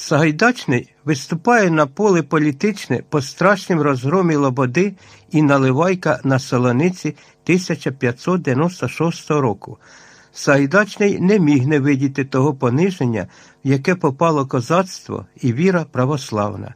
Сагайдачний виступає на поле політичне по страшнім розгромі Лободи і наливайка на Солониці 1596 року. Сагайдачний не міг не видіти того пониження, в яке попало козацтво і віра православна.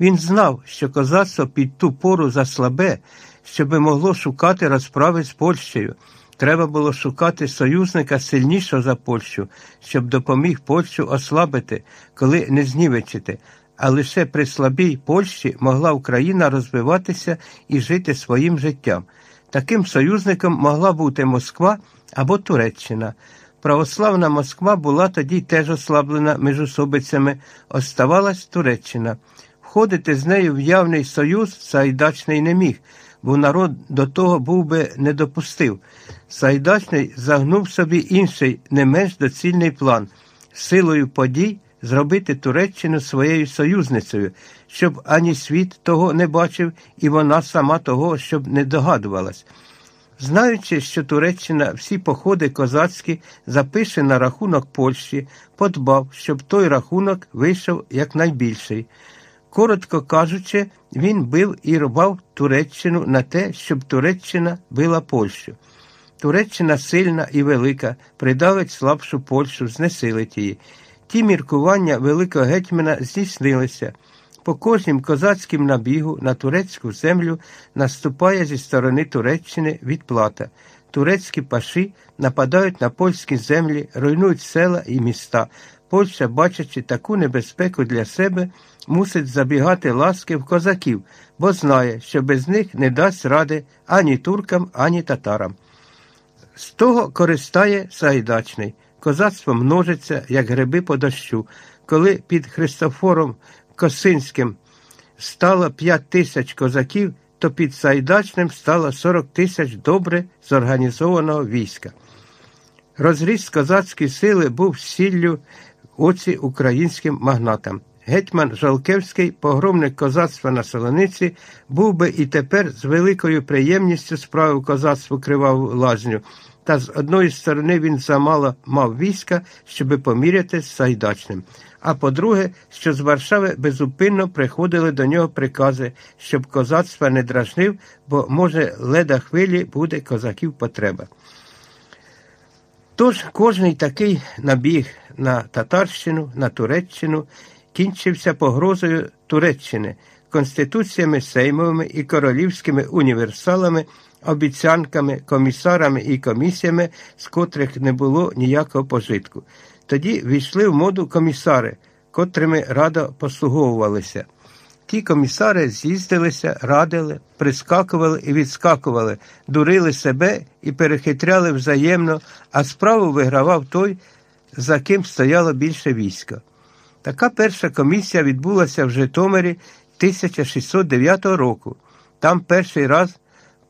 Він знав, що козацтво під ту пору заслабе, щоби могло шукати розправи з Польщею. Треба було шукати союзника сильнішого за Польщу, щоб допоміг Польщу ослабити, коли не знівечити. А лише при слабій Польщі могла Україна розвиватися і жити своїм життям. Таким союзником могла бути Москва або Туреччина. Православна Москва була тоді теж ослаблена міжособицями, оставалась Туреччина. Входити з нею в явний союз Сайдачний не міг, бо народ до того був би не допустив. Сайдачний загнув собі інший, не менш доцільний план силою подій зробити Туреччину своєю союзницею, щоб ані світ того не бачив, і вона сама того, щоб не догадувалась. Знаючи, що Туреччина всі походи козацькі запише на рахунок Польщі, подбав, щоб той рахунок вийшов якнайбільший. Коротко кажучи, він бив і рвав Туреччину на те, щоб Туреччина била Польщу. Туреччина сильна і велика, придавить слабшу Польщу, знесилить її. Ті міркування великого гетьмана здійснилися. По кожнім козацьким набігу на турецьку землю наступає зі сторони Туреччини відплата. Турецькі паші нападають на польські землі, руйнують села і міста. Польща, бачачи таку небезпеку для себе, мусить забігати ласки в козаків, бо знає, що без них не дасть ради ані туркам, ані татарам. З того користає Сайдачний. Козацтво множиться, як гриби по дощу. Коли під Христофором Косинським стало 5 тисяч козаків, то під Сайдачним стало 40 тисяч добре зорганізованого війська. Розріз козацької сили був сіллю оці українським магнатам. Гетьман Жалкевський, погромник козацтва на Солониці, був би і тепер з великою приємністю справив козацтву криваву лазню, та з одної сторони він замало мав війська, щоби поміряти з Сайдачним. А по-друге, що з Варшави безупинно приходили до нього прикази, щоб козацтва не дражнив, бо, може, леда хвилі буде козаків потреба. Тож кожний такий набіг на Татарщину, на Туреччину кінчився погрозою Туреччини, конституціями сеймовими і королівськими універсалами, обіцянками, комісарами і комісіями, з котрих не було ніякого пожитку. Тоді війшли в моду комісари, котрими радо послуговувалися. Ті комісари з'їздилися, радили, прискакували і відскакували, дурили себе і перехитряли взаємно, а справу вигравав той, за ким стояло більше війська. Така перша комісія відбулася в Житомирі 1609 року. Там перший раз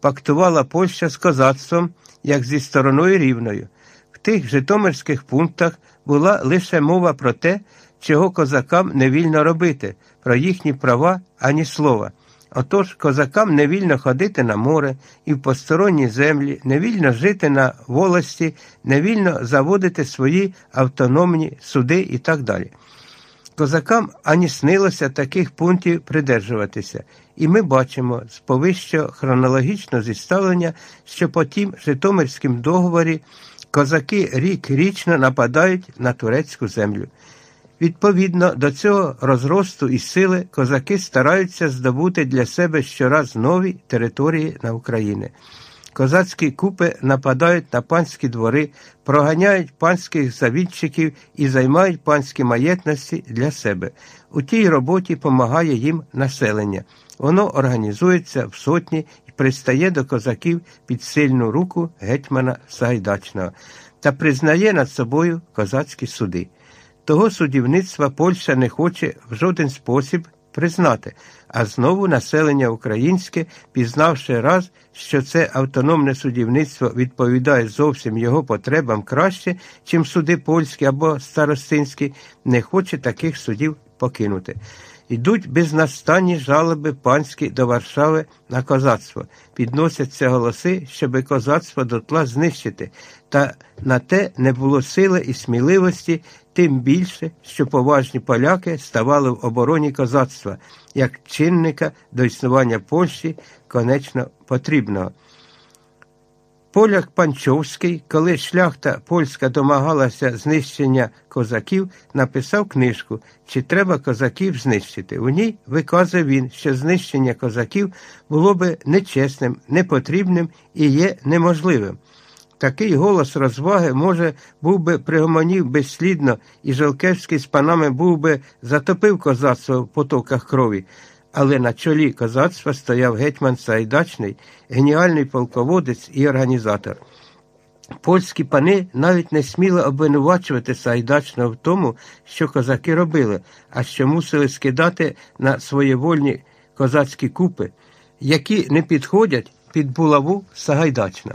пактувала Польща з козацтвом, як зі стороною рівною. В тих Житомирських пунктах була лише мова про те, чого козакам не вільно робити, про їхні права ані слова. Отож, козакам не вільно ходити на море і в посторонні землі, не вільно жити на волості, не вільно заводити свої автономні суди і так далі. Козакам ані снилося таких пунктів придержуватися, і ми бачимо з повищого хронологічного зіставлення, що по тім Житомирським договорі козаки рік річно нападають на турецьку землю. Відповідно до цього розросту і сили козаки стараються здобути для себе щораз нові території на Україні. Козацькі купи нападають на панські двори, проганяють панських завідчиків і займають панські маєтності для себе. У тій роботі допомагає їм населення. Воно організується в сотні і пристає до козаків під сильну руку гетьмана Сагайдачного та признає над собою козацькі суди. Того судівництва Польща не хоче в жоден спосіб признати, а знову населення українське, пізнавши раз, що це автономне судівництво відповідає зовсім його потребам краще, чим суди польські або старостинські, не хоче таких судів покинути. Йдуть безнастанні жалоби панські до Варшави на козацтво, підносяться голоси, щоби козацтво дотла знищити, та на те не було сили і сміливості тим більше, що поважні поляки ставали в обороні козацтва як чинника до існування Польщі конечно потрібного. Поляк Панчовський, коли шляхта польська домагалася знищення козаків, написав книжку Чи треба козаків знищити. У ній виказує він, що знищення козаків було би нечесним, непотрібним і є неможливим. Такий голос розваги, може, був би пригомонів безслідно, і Жалкевський з панами був би затопив козацтво в потоках крові але на чолі козацтва стояв гетьман Сайдачний, геніальний полководець і організатор. Польські пани навіть не сміли обвинувачувати Сайдачного в тому, що козаки робили, а що мусили скидати на своєвольні козацькі купи, які не підходять під булаву Сагайдачна.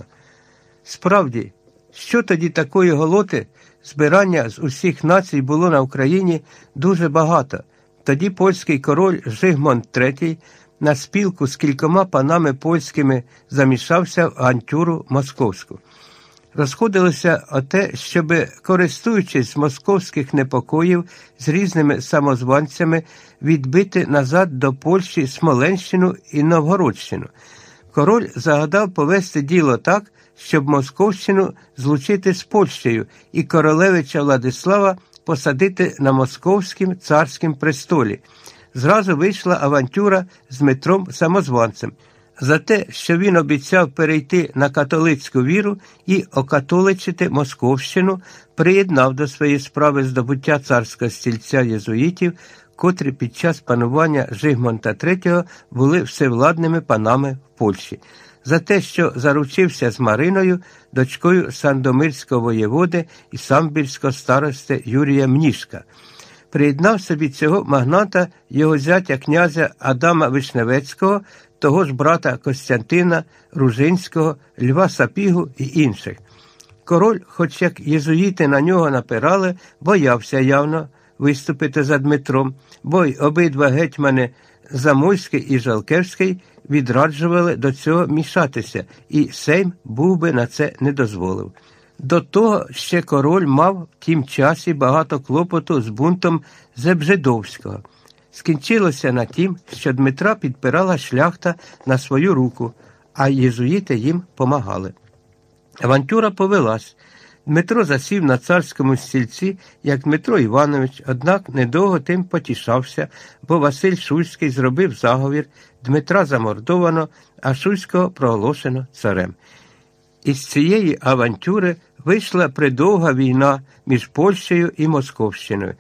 Справді, що тоді такої голоти збирання з усіх націй було на Україні дуже багато. Тоді польський король Жигмонт III на спілку з кількома панами польськими замішався в антюру московську. Розходилося о те, щоб, користуючись московських непокоїв з різними самозванцями, відбити назад до Польщі Смоленщину і Новгородщину. Король загадав повести діло так, щоб Московщину злучити з Польщею і королевича Владислава посадити на московському царському престолі. Зразу вийшла авантюра з Дмитром Самозванцем. За те, що він обіцяв перейти на католицьку віру і окатоличити Московщину, приєднав до своєї справи здобуття царського стільця єзуїтів, котрі під час панування Жигмонта III були всевладними панами в Польщі за те, що заручився з Мариною, дочкою Сандомирського воєводи і самбірського старости Юрія Мнішка. Приєднав собі цього магната його зятя князя Адама Вишневецького, того ж брата Костянтина, Ружинського, Льва Сапігу і інших. Король, хоч як єзуїти на нього напирали, боявся явно виступити за Дмитром, бо й обидва гетьмани Замойський і Жалкевський відраджували до цього мішатися, і Сейм був би на це не дозволив. До того ще король мав в тім часі багато клопоту з бунтом Зебжедовського. Скінчилося на тім, що Дмитра підпирала шляхта на свою руку, а єзуїти їм помагали. Авантюра повелась. Дмитро засів на царському стільці, як Дмитро Іванович, однак недовго тим потішався, бо Василь Шуйський зробив заговір, Дмитра замордовано, а Шуйського проголошено царем. Із цієї авантюри вийшла придовга війна між Польщею і Московщиною.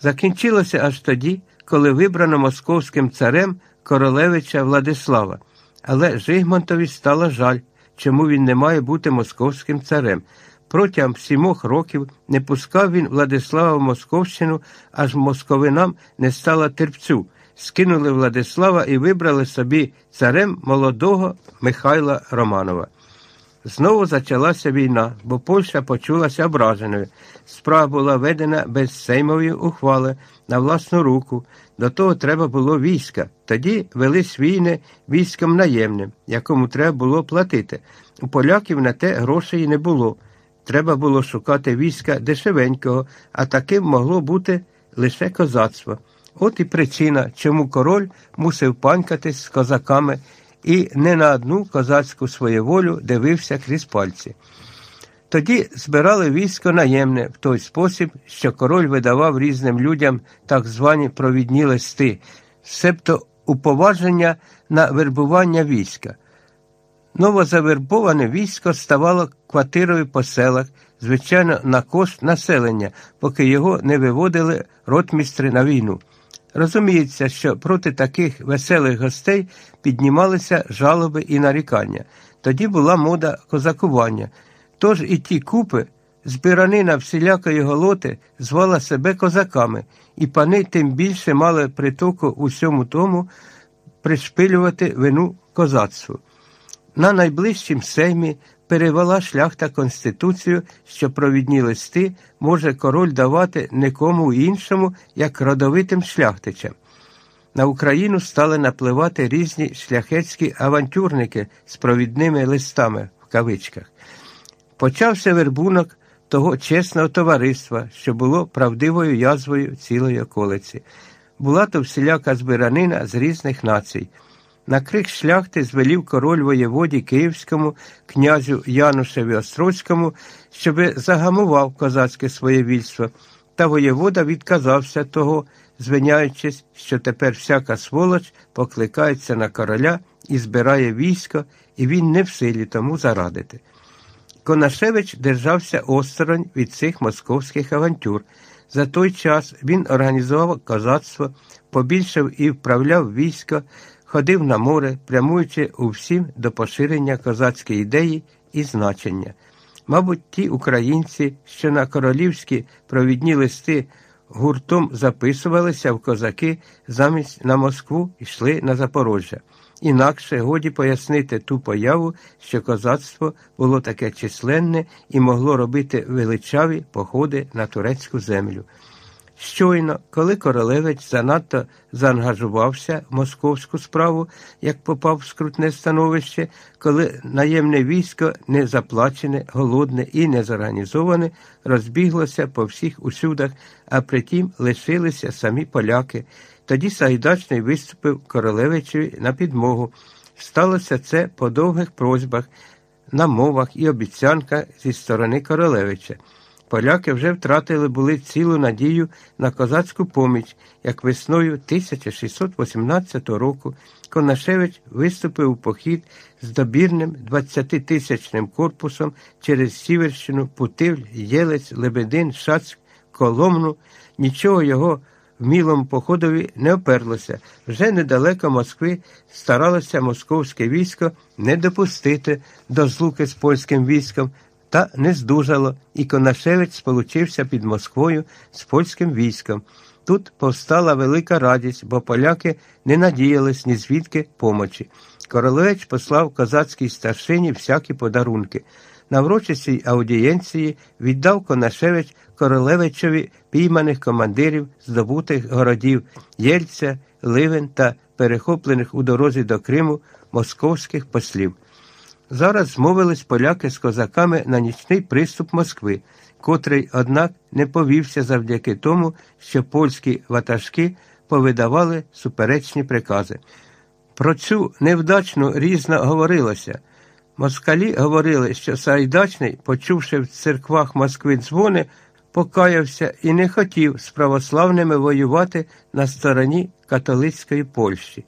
Закінчилося аж тоді, коли вибрано московським царем королевича Владислава. Але Жигмонтові стало жаль, чому він не має бути московським царем. Протягом сімох років не пускав він Владислава в Московщину, аж московинам не стало терпцю. Скинули Владислава і вибрали собі царем молодого Михайла Романова. Знову почалася війна, бо Польща почулася ображеною. Справа була ведена без сеймової ухвали на власну руку. До того треба було війська. Тоді велись війни військом наємним, якому треба було платити. У поляків на те грошей не було. Треба було шукати війська дешевенького, а таким могло бути лише козацтво. От і причина, чому король мусив панькатись з козаками і не на одну козацьку своєволю дивився крізь пальці. Тоді збирали військо наємне в той спосіб, що король видавав різним людям так звані провідні листи, себто уповаження на вербування війська. Новозавербоване військо ставало квартирою по селах, звичайно, на кошт населення, поки його не виводили ротмістри на війну. Розуміється, що проти таких веселих гостей піднімалися жалоби і нарікання. Тоді була мода козакування. Тож і ті купи, збиранина всілякої голоти, звала себе козаками, і пани тим більше мали притоку усьому тому пришпилювати вину козацтву. На найближчім сеймі перевела шляхта Конституцію, що провідні листи може король давати нікому іншому, як родовитим шляхтичам. На Україну стали напливати різні шляхетські авантюрники з провідними листами в кавичках. Почався вербунок того чесного товариства, що було правдивою язвою цілої околиці. Була то всіляка збиранина з різних націй. На крик шляхти звелів король воєводі Київському, князю Янушеві Острозькому, щоби загамував козацьке своє вільство, та воєвода відказався того, звиняючись, що тепер всяка сволоч покликається на короля і збирає військо, і він не в силі тому зарадити. Конашевич держався осторонь від цих московських авантюр. За той час він організував козацтво, побільшав і вправляв військо, ходив на море, прямуючи у всім до поширення козацької ідеї і значення. Мабуть, ті українці, що на королівські провідні листи гуртом записувалися в козаки, замість на Москву йшли на Запорожжя. Інакше годі пояснити ту появу, що козацтво було таке численне і могло робити величаві походи на турецьку землю. Щойно, коли королевич занадто заангажувався в московську справу, як попав в скрутне становище, коли наємне військо, не заплачене, голодне і незорганізоване, розбіглося по всіх усюдах, а притім лишилися самі поляки. Тоді Сагайдачний виступив королевичеві на підмогу. Сталося це по довгих просьбах, намовах і обіцянках зі сторони королевича. Поляки вже втратили були цілу надію на козацьку поміч, як весною 1618 року Конашевич виступив у похід з добірним 20-тисячним корпусом через Сіверщину, Путивль, Єлець, Лебедин, Шацьк, Коломну. Нічого його вмілому походові не оперлося. Вже недалеко Москви старалося московське військо не допустити до злуки з польським військом та не здужало, і Конашевич сполучився під Москвою з польським військом. Тут повстала велика радість, бо поляки не надіялись ні звідки помочі. Королевич послав козацькій старшині всякі подарунки. На врочистій аудієнції віддав Конашевич Королевичові пійманих командирів здобутих городів Єльця, Ливен та перехоплених у дорозі до Криму московських послів. Зараз змовились поляки з козаками на нічний приступ Москви, котрий, однак, не повівся завдяки тому, що польські ватажки повидавали суперечні прикази. Про цю невдачну різно говорилося. Москалі говорили, що Сайдачний, почувши в церквах Москви дзвони, покаявся і не хотів з православними воювати на стороні католицької Польщі.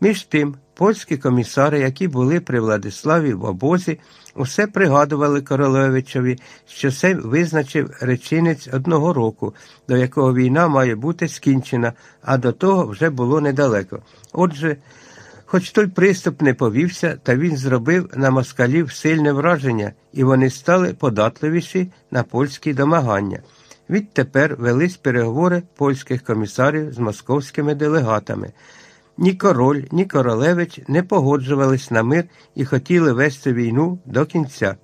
Між тим, польські комісари, які були при Владиславі в обозі, усе пригадували Королевичові, що це визначив речинець одного року, до якого війна має бути скінчена, а до того вже було недалеко. Отже, Хоч той приступ не повівся, та він зробив на москалів сильне враження, і вони стали податливіші на польські домагання. Відтепер велись переговори польських комісарів з московськими делегатами. Ні король, ні королевич не погоджувались на мир і хотіли вести війну до кінця.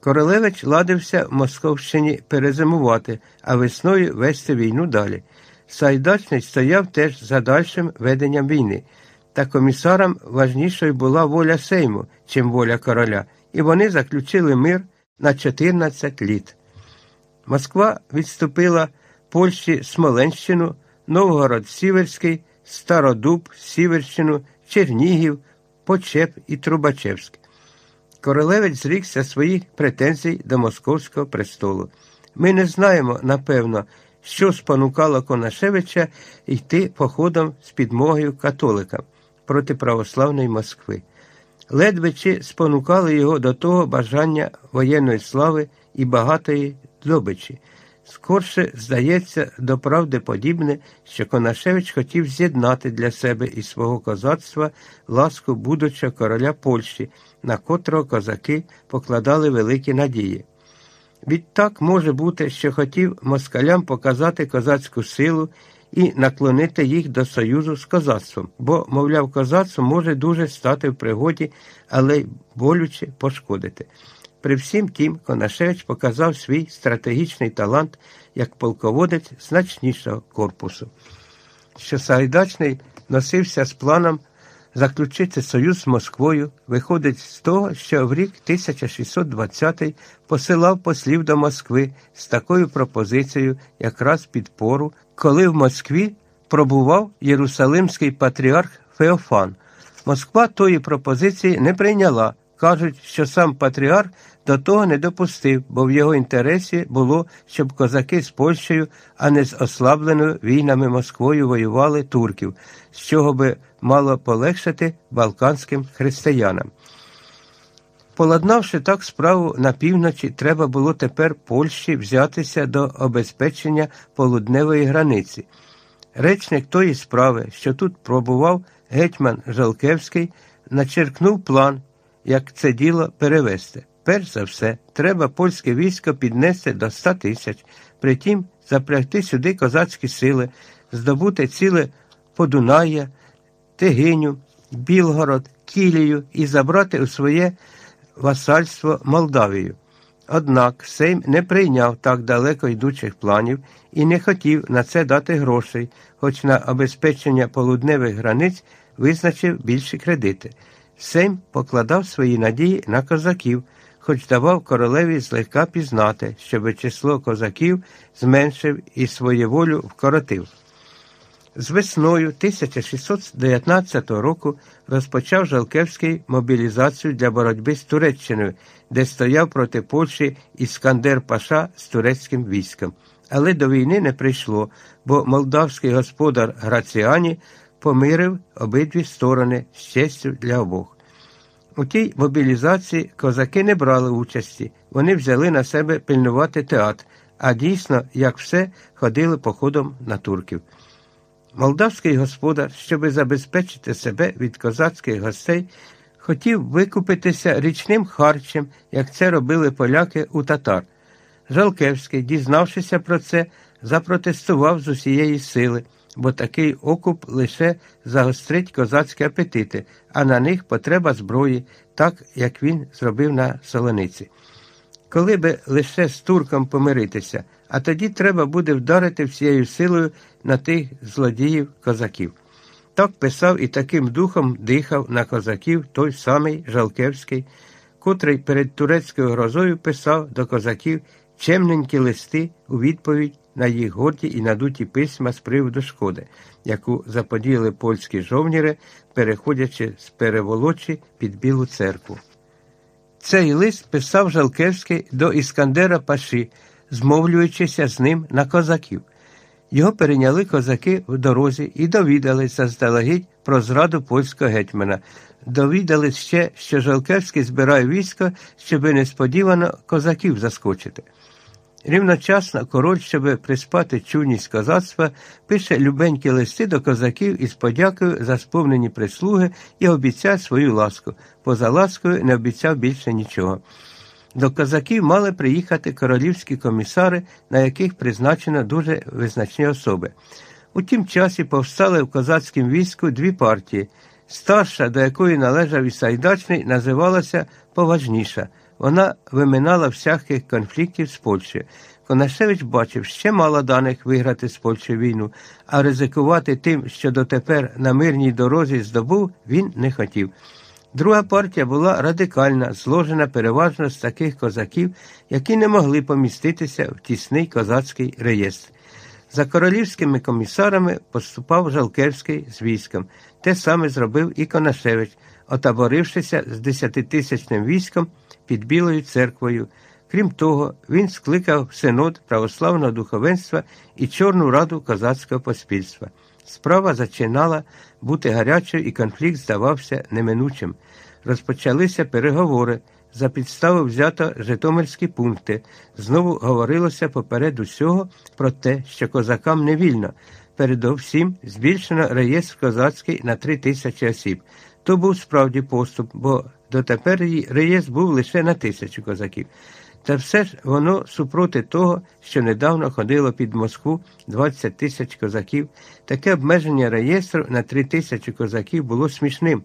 Королевич ладився в Московщині перезимувати, а весною вести війну далі. Сайдачний стояв теж за дальшим веденням війни та комісарам важнішою була воля Сейму, чим воля короля, і вони заключили мир на 14 літ. Москва відступила Польщі Смоленщину, Новгород Сіверський, Стародуб, Сіверщину, Чернігів, Почеп і Трубачевськ. Королевець зрікся своїх претензій до Московського престолу. Ми не знаємо, напевно, що спонукало Конашевича йти походом з підмогою католикам проти православної Москви. Ледве чи спонукали його до того бажання воєнної слави і багатої здобичі. Скорше, здається, до правди подібне, що Конашевич хотів з'єднати для себе і свого козацтва ласку будучого короля Польщі, на котрого козаки покладали великі надії. Відтак може бути, що хотів москалям показати козацьку силу і наклонити їх до союзу з козацтвом, бо, мовляв, козацтво може дуже стати в пригоді, але й болюче пошкодити. При всім тім, Конашевич показав свій стратегічний талант як полководець значнішого корпусу. Що Сагайдачний носився з планом заключити союз з Москвою, виходить з того, що в рік 1620 посилав послів до Москви з такою пропозицією, якраз під пору, коли в Москві пробував Єрусалимський патріарх Феофан. Москва тої пропозиції не прийняла. Кажуть, що сам патріарх до того не допустив, бо в його інтересі було, щоб козаки з Польщею, а не з ослабленою війнами Москвою воювали турків, з чого би мало полегшити балканським християнам. Поладнавши так справу на півночі, треба було тепер Польщі взятися до обезпечення полудневої границі. Речник тої справи, що тут пробував гетьман Жалкевський, начеркнув план, як це діло перевести. Перш за все, треба польське військо піднести до ста тисяч, притім запрягти сюди козацькі сили, здобути ціле Подунайя, Тигиню, Білгород, Кілію і забрати у своє васальство Молдавію. Однак Сейм не прийняв так далеко йдучих планів і не хотів на це дати грошей, хоч на обезпечення полудневих границь визначив більші кредити. Сейм покладав свої надії на козаків, хоч давав королеві злегка пізнати, щоби число козаків зменшив і своєволю вкоротив. З весною 1619 року розпочав Жалкевський мобілізацію для боротьби з Туреччиною, де стояв проти Польщі Іскандер Паша з турецьким військом. Але до війни не прийшло, бо молдавський господар Граціані помирив обидві сторони з честю для обох. У тій мобілізації козаки не брали участі, вони взяли на себе пильнувати театр, а дійсно, як все, ходили походом на турків. Молдавський господар, щоби забезпечити себе від козацьких гостей, хотів викупитися річним харчем, як це робили поляки у татар. Жалкевський, дізнавшися про це, запротестував з усієї сили, бо такий окуп лише загострить козацькі апетити, а на них потреба зброї, так як він зробив на солониці. Коли би лише з турком помиритися, а тоді треба буде вдарити всією силою на тих злодіїв козаків. Так писав і таким духом дихав на козаків той самий Жалкевський, котрий перед турецькою грозою писав до козаків чемненькі листи у відповідь на їх горді і надуті письма з приводу шкоди, яку заподіяли польські жовніри, переходячи з переволочі під Білу церкву. Цей лист писав Жалкевський до Іскандера Паші, змовлюючися з ним на козаків. Його перейняли козаки в дорозі і довідались заздалегідь про зраду польського гетьмана. Довідались ще, що Жалкевський збирає військо, щоби несподівано козаків заскочити. Рівночасно король, щоб приспати чуйність козацтва, пише любенькі листи до козаків із подякою за сповнені прислуги і обіцяє свою ласку. Поза ласкою не обіцяв більше нічого. До козаків мали приїхати королівські комісари, на яких призначено дуже визначні особи. У тім часі повстали в козацькому війську дві партії. Старша, до якої належав і Сайдачний, називалася поважніша. Вона виминала всяких конфліктів з Польщею. Конашевич бачив, ще мало даних виграти з Польщею війну, а ризикувати тим, що дотепер на мирній дорозі здобув, він не хотів. Друга партія була радикальна, зложена переважно з таких козаків, які не могли поміститися в тісний козацький реєстр. За королівськими комісарами поступав Жалкевський з військом. Те саме зробив і Конашевич, отаборившися з десятитисячним військом під Білою церквою. Крім того, він скликав синод православного духовенства і Чорну раду козацького поспільства. Справа зачинала бути гарячою, і конфлікт здавався неминучим. Розпочалися переговори. За підставу взято Житомирські пункти. Знову говорилося поперед усього про те, що козакам не вільно. Передовсім збільшено реєстр козацький на три тисячі осіб. То був справді поступ, бо дотепер реєстр був лише на тисячу козаків. Та все ж воно супроти того, що недавно ходило під Москву 20 тисяч козаків, таке обмеження реєстру на 3 тисячі козаків було смішним.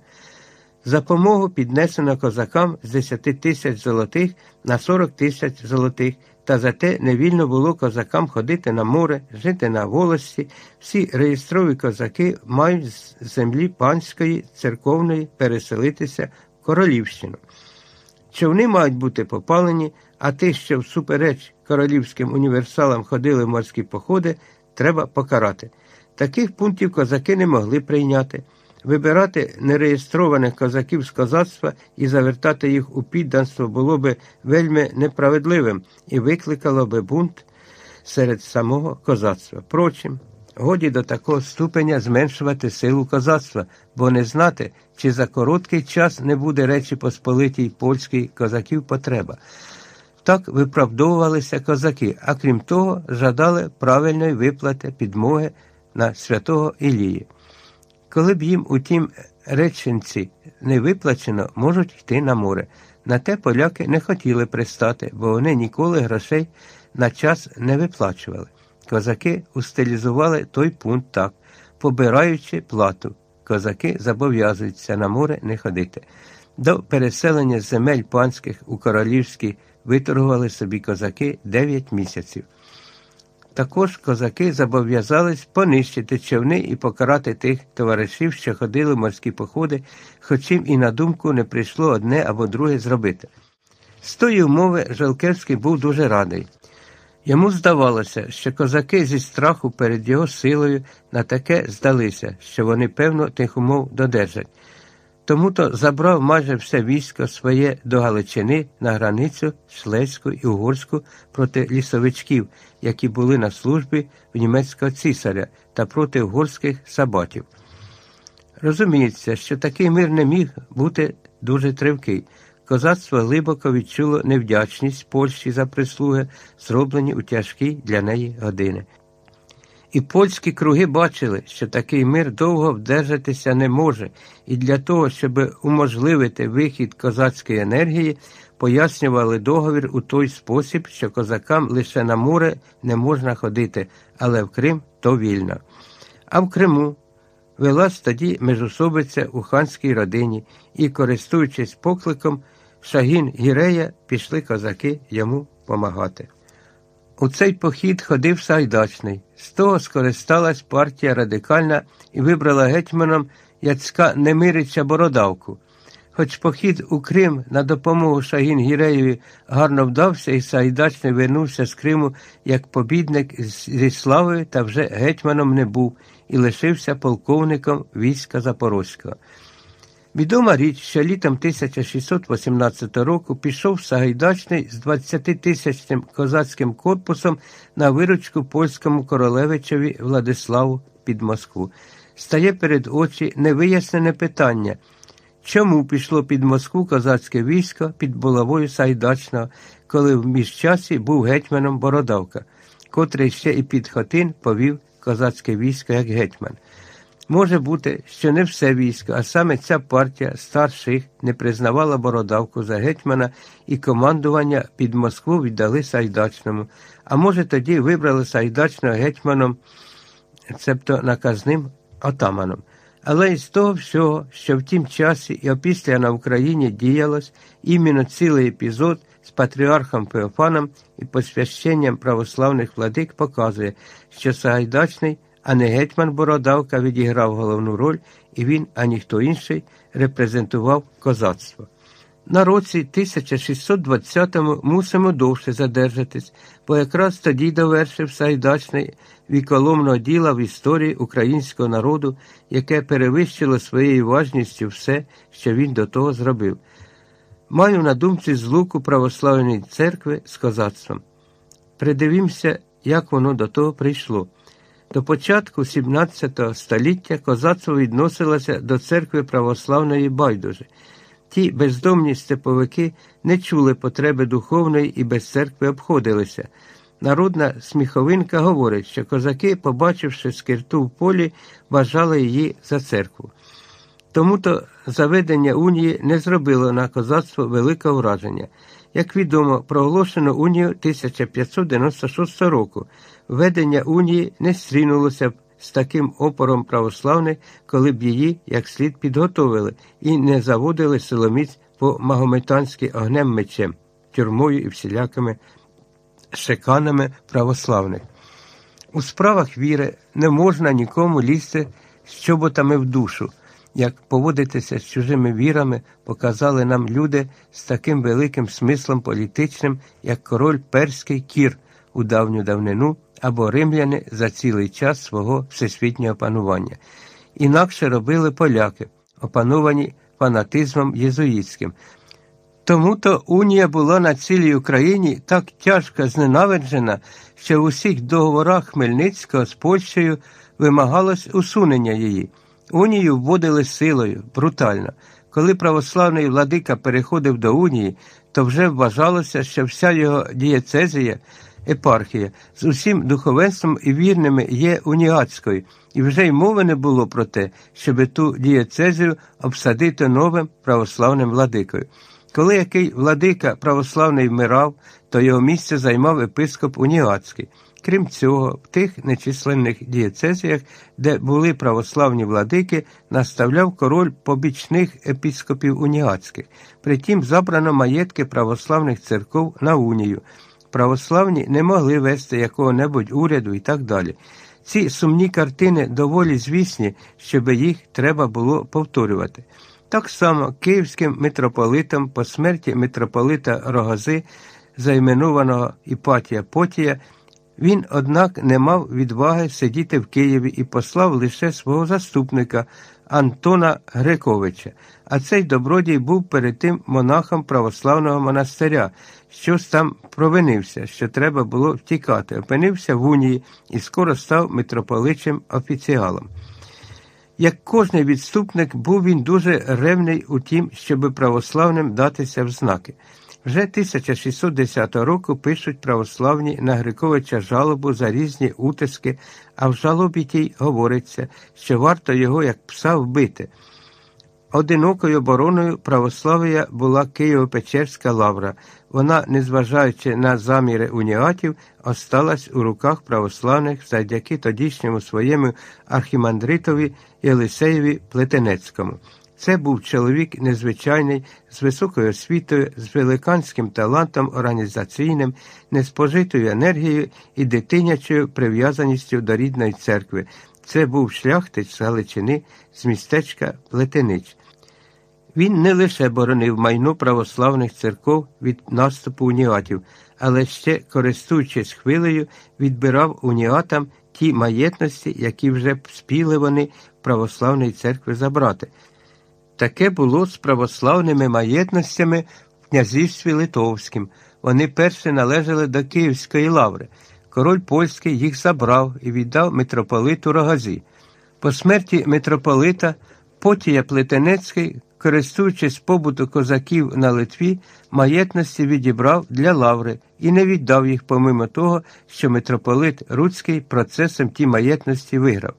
За помогу піднесено козакам з 10 тисяч золотих на 40 тисяч золотих, та зате не вільно було козакам ходити на море, жити на волості. Всі реєстрові козаки мають з землі панської, церковної переселитися в Королівщину. Човни мають бути попалені, а тих, що всупереч королівським універсалам ходили в морські походи, треба покарати. Таких пунктів козаки не могли прийняти. Вибирати нереєстрованих козаків з козацтва і завертати їх у підданство було би вельми неправедливим і викликало би бунт серед самого козацтва. Впрочем, годі до такого ступеня зменшувати силу козацтва, бо не знати, чи за короткий час не буде Речі Посполитій польській козаків потреба. Так виправдовувалися козаки, а крім того, жадали правильної виплати підмоги на святого Ілії. Коли б їм у тім реченці не виплачено, можуть йти на море. На те поляки не хотіли пристати, бо вони ніколи грошей на час не виплачували. Козаки устилізували той пункт так, побираючи плату. Козаки зобов'язуються на море не ходити. До переселення земель панських у королівські виторгували собі козаки 9 місяців. Також козаки зобов'язались понищити човни і покарати тих товаришів, що ходили в морські походи, хоч їм і на думку не прийшло одне або друге зробити. З тої умови Жалкевський був дуже радий. Йому здавалося, що козаки зі страху перед його силою на таке здалися, що вони, певно, тих умов додержать. Тому то забрав майже все військо своє до Галичини на границю Шлецьку і Угорську проти лісовичків, які були на службі в німецького цісаря та проти угорських сабатів. Розуміється, що такий мир не міг бути дуже тривкий. Козацтво глибоко відчуло невдячність Польщі за прислуги, зроблені у тяжкі для неї години. І польські круги бачили, що такий мир довго вдержатися не може, і для того, щоб уможливити вихід козацької енергії, пояснювали договір у той спосіб, що козакам лише на море не можна ходити, але в Крим то вільно. А в Криму велась тоді межособиця у ханській родині, і, користуючись покликом, Шагін Гірея пішли козаки йому помагати. У цей похід ходив Сайдачний. З того скористалась партія радикальна і вибрала гетьманом Яцька Немирича Бородавку. Хоч похід у Крим на допомогу Шагін Гіреєві гарно вдався, і Сайдачний вернувся з Криму як побідник зі славою та вже гетьманом не був і лишився полковником війська Запорозького. Відома річ, що літом 1618 року пішов Сагайдачний з 20-тисячним козацьким корпусом на виручку польському королевичеві Владиславу під Москву. Стає перед очі невияснене питання, чому пішло під Москву козацьке військо під булавою Сайдачного, коли в міжчасі був гетьманом Бородавка, котрий ще і під Хотин повів козацьке військо як гетьман. Може бути, що не все військо, а саме ця партія старших не признавала бородавку за гетьмана і командування під Москву віддали Сайдачному, а може, тоді вибрали Сайдачного гетьманом, цебто наказним отаманом. Але із того всього, що в тім часі і опісля на Україні діялось, іменно цілий епізод з патріархом Феофаном і посвященням православних владик показує, що Сагайдачний а не гетьман Бородавка відіграв головну роль, і він, а ніхто інший, репрезентував козацтво. На році 1620-му мусимо довше задержатись, бо якраз тоді довершив сайдачний віколомного діла в історії українського народу, яке перевищило своєю важністю все, що він до того зробив. Маю на думці злуку православної церкви з козацтвом. Придивімося, як воно до того прийшло. До початку XVII століття козацтво відносилося до церкви православної байдужі. Ті бездомні степовики не чули потреби духовної і без церкви обходилися. Народна сміховинка говорить, що козаки, побачивши скирту в полі, вважали її за церкву. Тому то заведення унії не зробило на козацтво великого враження. Як відомо, проголошено унію 1596 року. Ведення унії не стрінулося б з таким опором православних, коли б її як слід підготовили і не заводили силоміць по магометанськи огнем мечем, тюрмою і всілякими шиканами православних. У справах віри не можна нікому лізти з чоботами в душу. Як поводитися з чужими вірами, показали нам люди з таким великим смислом політичним, як король перський кір у давню давнину або римляни за цілий час свого всесвітнього панування. Інакше робили поляки, опановані фанатизмом єзуїтським. Тому то унія була на цілій Україні так тяжко зненавиджена, що в усіх договорах Хмельницького з Польщею вимагалось усунення її. Унію вводили силою, брутально. Коли православний владика переходив до унії, то вже вважалося, що вся його дієцезія, епархія з усім духовенством і вірними є уніатською, і вже й мови не було про те, щоби ту дієцезію обсадити новим православним владикою. Коли який владика православний вмирав, то його місце займав епископ Уніатський. Крім цього, в тих нечисленних дієцезіях, де були православні владики, наставляв король побічних епіскопів уніатських. Притім забрано маєтки православних церков на унію. Православні не могли вести якого-небудь уряду і так далі. Ці сумні картини доволі звісні, щоб їх треба було повторювати. Так само київським митрополитом по смерті митрополита Рогази, займенованого Іпатія Потія, він, однак, не мав відваги сидіти в Києві і послав лише свого заступника Антона Грековича, а цей добродій був перед тим монахом православного монастиря, щось там провинився, що треба було втікати, опинився в унії і скоро став митрополичим офіціалом. Як кожний відступник, був він дуже ревний у тім, щоб православним датися в знаки. Вже 1610 року пишуть православні на Гриковича жалобу за різні утиски, а в жалобі тій говориться, що варто його як пса вбити. Одинокою обороною православ'я була Києво-Печерська лавра. Вона, незважаючи на заміри уніатів, осталась у руках православних завдяки тодішньому своєму архімандритові Єлисеєві Плетенецькому. Це був чоловік незвичайний, з високою освітою, з великанським талантом організаційним, неспожитою енергією і дитинячою прив'язаністю до рідної церкви. Це був шляхтич з Галичини, з містечка Плетенич. Він не лише боронив майно православних церков від наступу уніатів, але ще, користуючись хвилею, відбирав уніатам ті маєтності, які вже спіли вони православної церкви забрати. Таке було з православними маєтностями в князівстві Литовським. Вони перші належали до Київської лаври. Король польський їх забрав і віддав митрополиту Рогазі. По смерті митрополита Потія Плетенецький, користуючись побуту козаків на Литві, маєтності відібрав для лаври і не віддав їх, помимо того, що митрополит Руцький процесом ті маєтності виграв.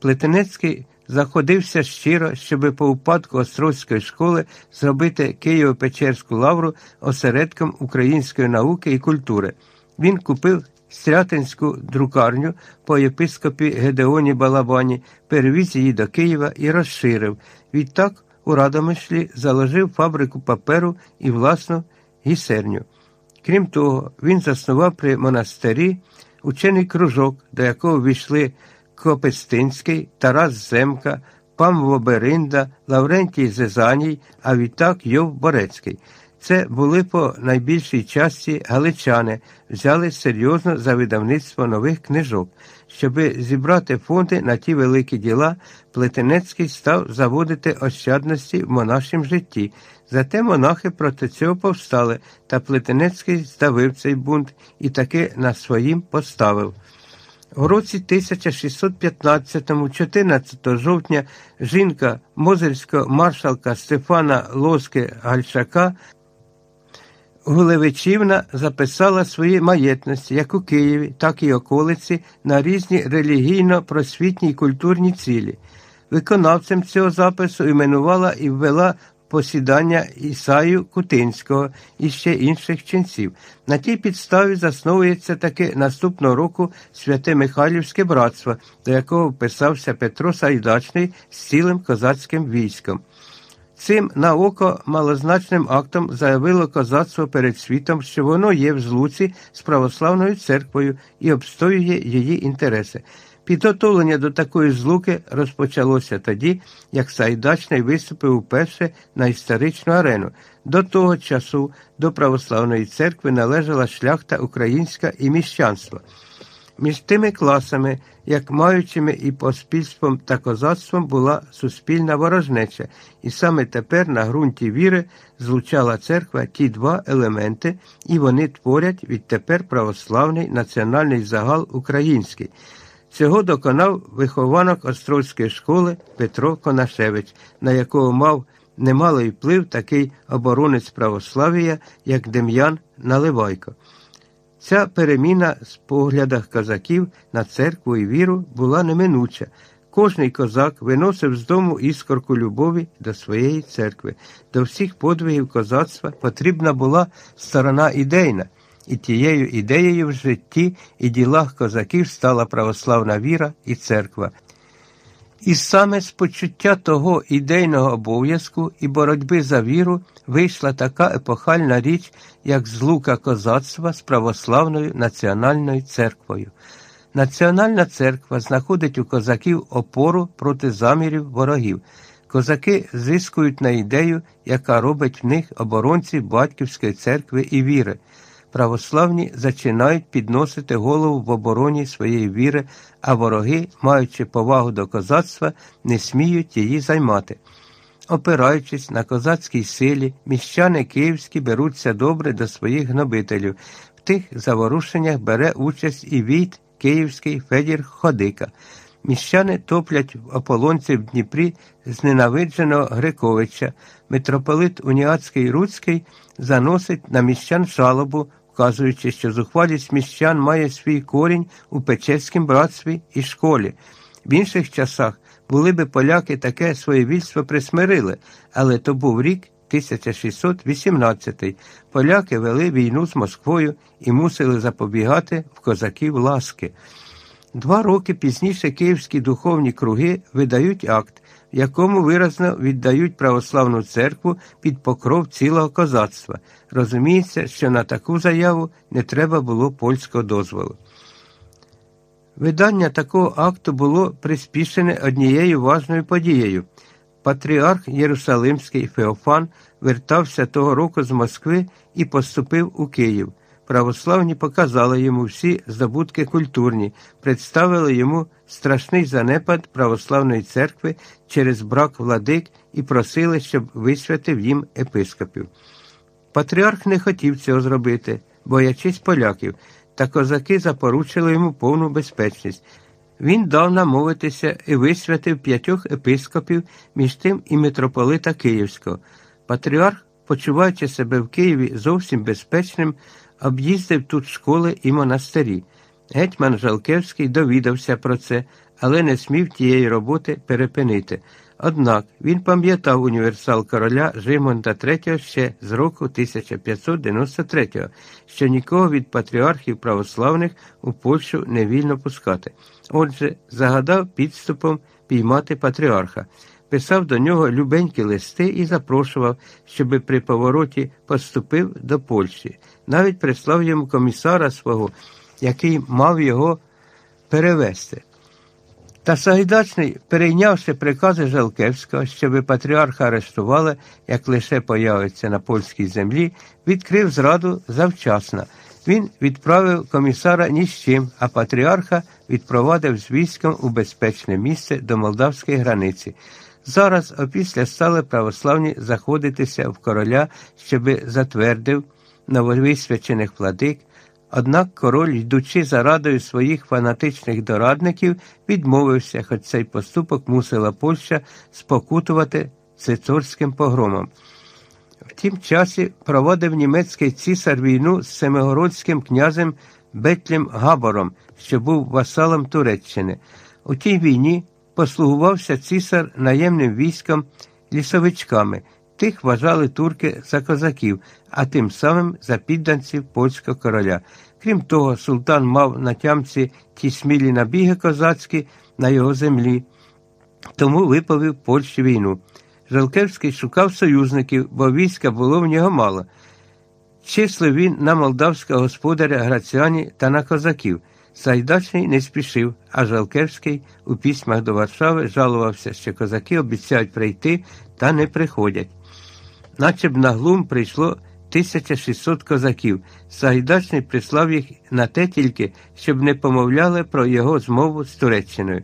Плетенецький заходився щиро, щоби по упадку Острозької школи зробити Києво-Печерську лавру осередком української науки і культури. Він купив Стрятинську друкарню по єпископі Гедеоні Балабані, перевіз її до Києва і розширив. Відтак у Радомишлі заложив фабрику паперу і власну гісерню. Крім того, він заснував при монастирі учений кружок, до якого війшли Копестинський, Тарас Земка, Памво Беринда, Лаврентій Зезаній, а відтак Йов Борецький. Це були по найбільшій часті галичани, взяли серйозно за видавництво нових книжок. Щоби зібрати фонди на ті великі діла, Плетенецький став заводити ощадності в монашім житті. Зате монахи проти цього повстали, та Плетенецький здавив цей бунт і таки на своїм поставив. У році 1615, 14 жовтня, жінка мозельського маршалка Стефана Лоски Гальшака Гулевичівна записала свої маєтності як у Києві, так і околиці на різні релігійно-просвітні й культурні цілі. Виконавцем цього запису іменувала і ввела посідання Ісаю Кутинського і ще інших ченців. На тій підставі засновується таки наступного року святе Михайлівське братство, до якого вписався Петро Сайдачний з цілим козацьким військом. Цим на око малозначним актом заявило козацтво перед світом, що воно є в злуці з православною церквою і обстоює її інтереси. Підготовлення до такої злуки розпочалося тоді, як Сайдачний виступив уперше на історичну арену. До того часу до православної церкви належала шляхта українська і міщанство. Між тими класами, як маючими і поспільством та козацтвом, була суспільна ворожнеча, і саме тепер на ґрунті віри злучала церква ті два елементи, і вони творять відтепер православний національний загал український. Цього доконав вихованок Острозької школи Петро Конашевич, на якого мав немалий вплив такий оборонець православ'я, як Дем'ян Наливайко. Ця переміна з поглядах козаків на церкву і віру була неминуча. Кожний козак виносив з дому іскорку любові до своєї церкви. До всіх подвигів козацтва потрібна була сторона ідейна, і тією ідеєю в житті і ділах козаків стала православна віра і церква. І саме з почуття того ідейного обов'язку і боротьби за віру вийшла така епохальна річ, як злука козацтва з православною національною церквою. Національна церква знаходить у козаків опору проти замірів ворогів. Козаки зискують на ідею, яка робить в них оборонці батьківської церкви і віри православні зачинають підносити голову в обороні своєї віри, а вороги, маючи повагу до козацтва, не сміють її займати. Опираючись на козацькій силі, міщани київські беруться добре до своїх гнобителів. В тих заворушеннях бере участь і війт київський Федір Ходика. Міщани топлять в ополонці в Дніпрі зненавидженого Гриковича. Митрополит Уніатський Руцький заносить на міщан жалобу вказуючи, що зухвалість міщан має свій корінь у Печерському братстві і школі. В інших часах були би поляки таке своєвільство присмирили, але то був рік 1618. Поляки вели війну з Москвою і мусили запобігати в козаків ласки. Два роки пізніше київські духовні круги видають акт, якому виразно віддають православну церкву під покров цілого козацтва. Розуміється, що на таку заяву не треба було польського дозволу. Видання такого акту було приспішене однією важною подією. Патріарх Єрусалимський Феофан вертався того року з Москви і поступив у Київ. Православні показали йому всі здобутки культурні, представили йому страшний занепад православної церкви через брак владик і просили, щоб висвятив їм епископів. Патріарх не хотів цього зробити, боячись поляків, та козаки запоручили йому повну безпечність. Він дав намовитися і висвятив п'ятьох епископів, між тим і митрополита Київського. Патріарх, почуваючи себе в Києві зовсім безпечним, об'їздив тут школи і монастирі. Гетьман Жалкевський довідався про це, але не смів тієї роботи перепинити. Однак він пам'ятав універсал короля Жимонта III ще з року 1593, що нікого від патріархів православних у Польщу не вільно пускати. Отже, загадав підступом піймати патріарха, писав до нього любенькі листи і запрошував, щоби при повороті поступив до Польщі. Навіть прислав йому комісара свого, який мав його перевести. Та Сагайдачний, перейнявши прикази Жалкевського, щоби патріарха арештували, як лише появиться на польській землі, відкрив зраду завчасно. Він відправив комісара ні з чим, а патріарха відпровадив з військом у безпечне місце до молдавської границі. Зараз опісля стали православні заходитися в короля, щоби затвердив нововисвячених владик, Однак король, йдучи за радою своїх фанатичних дорадників, відмовився, хоч цей поступок мусила Польща спокутувати цицорським погромом. В тім часі проводив німецький цісар війну з семигородським князем Бетлем Габором, що був васалом Туреччини. У тій війні послугувався цісар наємним військом лісовичками. Тих вважали турки за козаків, а тим самим за підданців польського короля. Крім того, султан мав на тямці ті смілі набіги козацькі на його землі, тому виповів Польщі війну. Жалкевський шукав союзників, бо війська було в нього мало. Числив він на молдавського господаря Граціані та на козаків. Сайдачний не спішив, а Жалкевський у письмах до Варшави жалувався, що козаки обіцяють прийти та не приходять. Наче б на глум прийшло 1600 козаків. Сайдачний прислав їх на те тільки, щоб не помовляли про його змову з Туреччиною.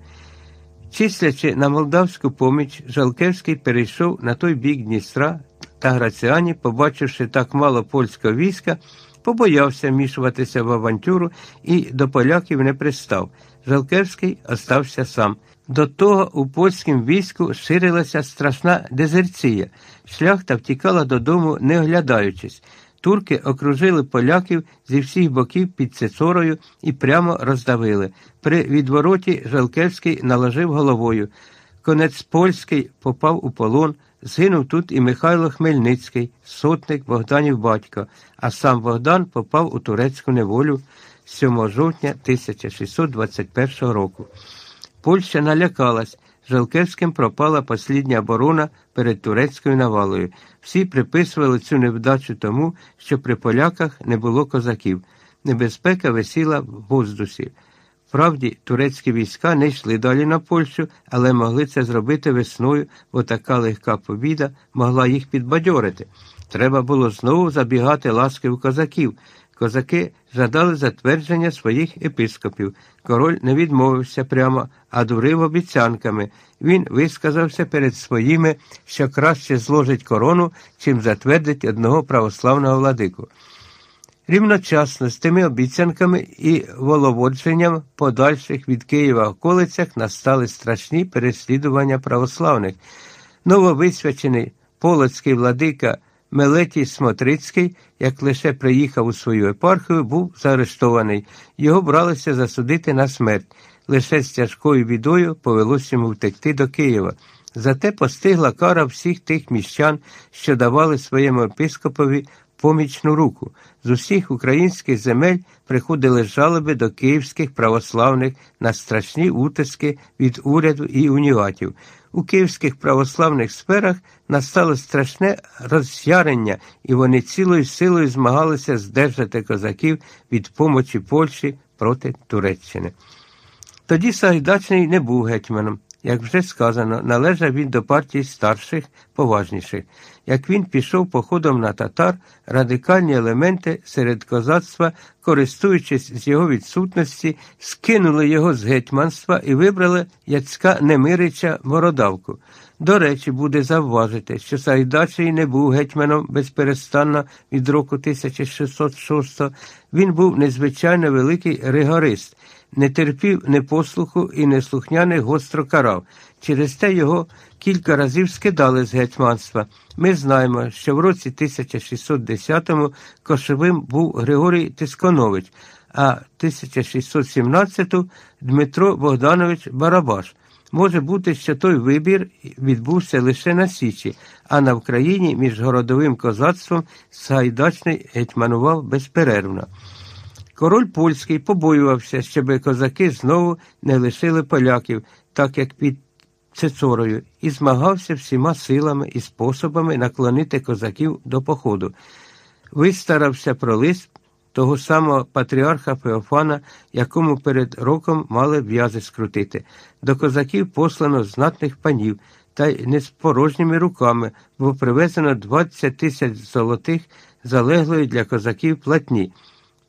Числячи на молдавську поміч, Жалкевський перейшов на той бік Дністра та Граціані, побачивши так мало польського війська, побоявся мішуватися в авантюру і до поляків не пристав. Жалкевський остався сам. До того у польському війську ширилася страшна дезерція. Шляхта втікала додому, не оглядаючись. Турки окружили поляків зі всіх боків під Цецорою і прямо роздавили. При відвороті Жалкевський наложив головою. Конець польський попав у полон, згинув тут і Михайло Хмельницький, сотник Богданів батько, а сам Богдан попав у турецьку неволю 7 жовтня 1621 року. Польща налякалась. Жалкевським пропала послідня оборона перед турецькою навалою. Всі приписували цю невдачу тому, що при поляках не було козаків. Небезпека висіла в воздусі. Правді, турецькі війська не йшли далі на Польщу, але могли це зробити весною, бо така легка побіда могла їх підбадьорити. Треба було знову забігати ласки у козаків. Козаки жадали затвердження своїх епископів. Король не відмовився прямо, а дурив обіцянками. Він висказався перед своїми, що краще зложить корону, чим затвердить одного православного владику. Рівночасно з тими обіцянками і воловодженням подальших від Києва околицях настали страшні переслідування православних. Нововисвячений полоцький владика Мелетій Смотрицький, як лише приїхав у свою епархію, був заарештований. Його бралися засудити на смерть. Лише з тяжкою бідою повелося йому втекти до Києва. Зате постигла кара всіх тих міщан, що давали своєму епископові помічну руку. З усіх українських земель приходили жалоби до київських православних на страшні утиски від уряду і уніватів. У київських православних сферах настало страшне роз'ярення, і вони цілою силою змагалися здержати козаків від помочі Польщі проти Туреччини. Тоді Сагайдачний не був гетьманом. Як вже сказано, належав він до партії старших, поважніших. Як він пішов походом на татар, радикальні елементи серед козацтва, користуючись з його відсутності, скинули його з гетьманства і вибрали Яцька Немирича Бородавку. До речі, буде завважити, що Сайдачий не був гетьманом безперестанно від року 1606 Він був незвичайно великий ригорист не терпів непослуху і неслухняних гостро карав. Через те його кілька разів скидали з гетьманства. Ми знаємо, що в році 1610-му кошовим був Григорій Тисконович, а 1617-ту Дмитро Богданович Барабаш. Може бути, що той вибір відбувся лише на Січі, а на Вкраїні між городовим козацтвом Сайдачний гетьманував безперервно. Король польський побоювався, щоб козаки знову не лишили поляків, так як під Цецорою, і змагався всіма силами і способами наклонити козаків до походу. Вистарався про лист того самого патріарха Феофана, якому перед роком мали в'язи скрутити. До козаків послано знатних панів, та й не з порожніми руками, бо привезено 20 тисяч золотих залеглої для козаків платні.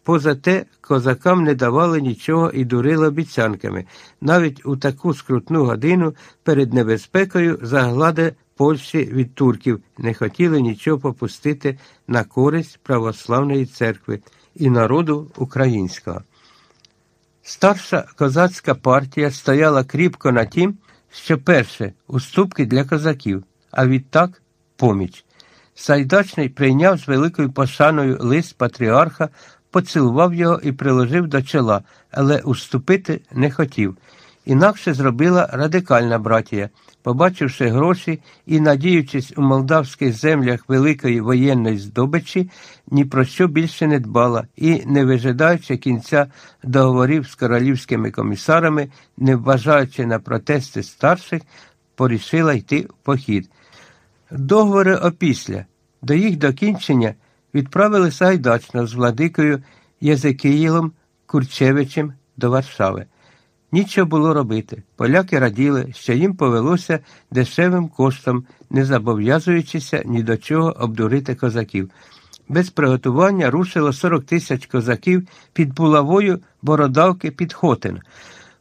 Поза те, козакам не давали нічого і дурили обіцянками. Навіть у таку скрутну годину перед небезпекою заглади Польщі від турків не хотіли нічого попустити на користь православної церкви і народу українського. Старша козацька партія стояла кріпко на тім, що перше уступки для козаків, а відтак поміч. Сайдачний прийняв з великою пошаною лист патріарха поцілував його і приложив до чола, але уступити не хотів. Інакше зробила радикальна братія. Побачивши гроші і надіючись у молдавських землях великої воєнної здобичі, ні про що більше не дбала і, не вижидаючи кінця договорів з королівськими комісарами, не вважаючи на протести старших, порішила йти в похід. Договори опісля. До їх докінчення відправили Сайдачно з владикою Єзекіїлом Курчевичем до Варшави. Нічого було робити. Поляки раділи, що їм повелося дешевим коштом, не зобов'язуючися ні до чого обдурити козаків. Без приготування рушило 40 тисяч козаків під булавою бородавки під Хотин.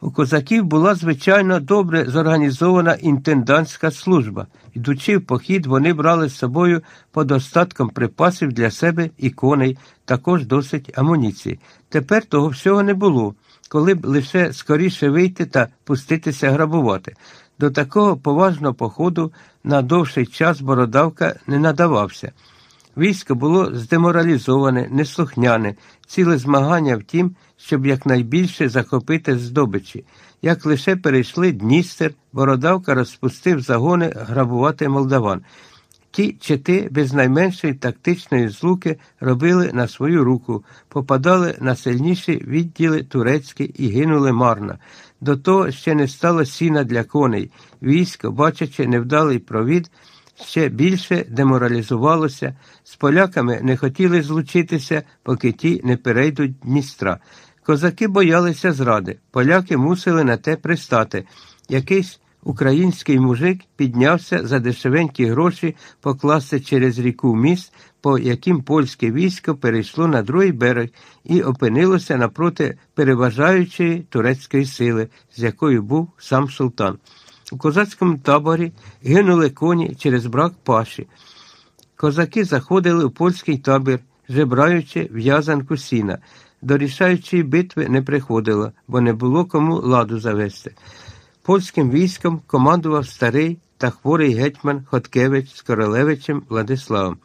У козаків була звичайно добре зорганізована інтендантська служба. Йдучи в похід, вони брали з собою под остатком припасів для себе і коней, також досить амуніції. Тепер того всього не було, коли б лише скоріше вийти та пуститися грабувати. До такого поважного походу на довший час бородавка не надавався. Військо було здеморалізоване, неслухняне, ціле змагання в тім, щоб якнайбільше захопити здобичі. Як лише перейшли Дністер, Бородавка розпустив загони грабувати молдаван. Ті чити без найменшої тактичної злуки робили на свою руку, попадали на сильніші відділи турецькі і гинули марно. До того ще не стало сіна для коней. Військо, бачачи невдалий провід, ще більше деморалізувалося, з поляками не хотіли злучитися, поки ті не перейдуть Дністра. Козаки боялися зради, поляки мусили на те пристати. Якийсь український мужик піднявся за дешевенькі гроші покласти через ріку міст, по яким польське військо перейшло на другий берег і опинилося напроти переважаючої турецької сили, з якою був сам султан. У козацькому таборі гинули коні через брак паші. Козаки заходили у польський табір, жебраючи в'язанку сіна. До рішаючої битви не приходило, бо не було кому ладу завести. Польським військом командував старий та хворий гетьман Хоткевич з Королевичем Владиславом.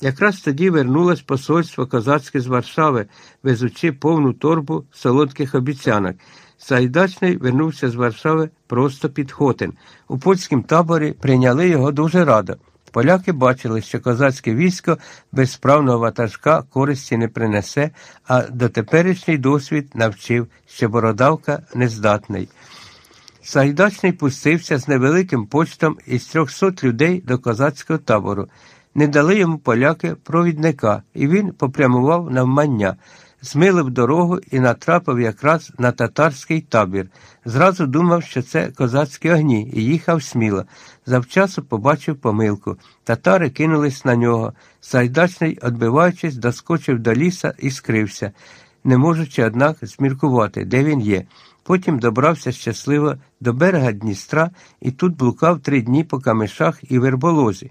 Якраз тоді вернулось посольство козацьке з Варшави, везучи повну торбу солодких обіцянок. Сайдачний вернувся з Варшави просто під Хотин. У польському таборі прийняли його дуже радо. Поляки бачили, що козацьке військо без справного ватажка користі не принесе, а дотеперішній досвід навчив, що бородавка нездатний. Сайдачний пустився з невеликим почтом із трьохсот людей до козацького табору. Не дали йому поляки провідника, і він попрямував навмання змилив дорогу і натрапив якраз на татарський табір. Зразу думав, що це козацькі огні, і їхав сміло. Завчасу побачив помилку. Татари кинулись на нього. Сайдачний, відбиваючись, доскочив до ліса і скрився, не можучи, однак, зміркувати, де він є. Потім добрався щасливо до берега Дністра і тут блукав три дні по камишах і верболозі.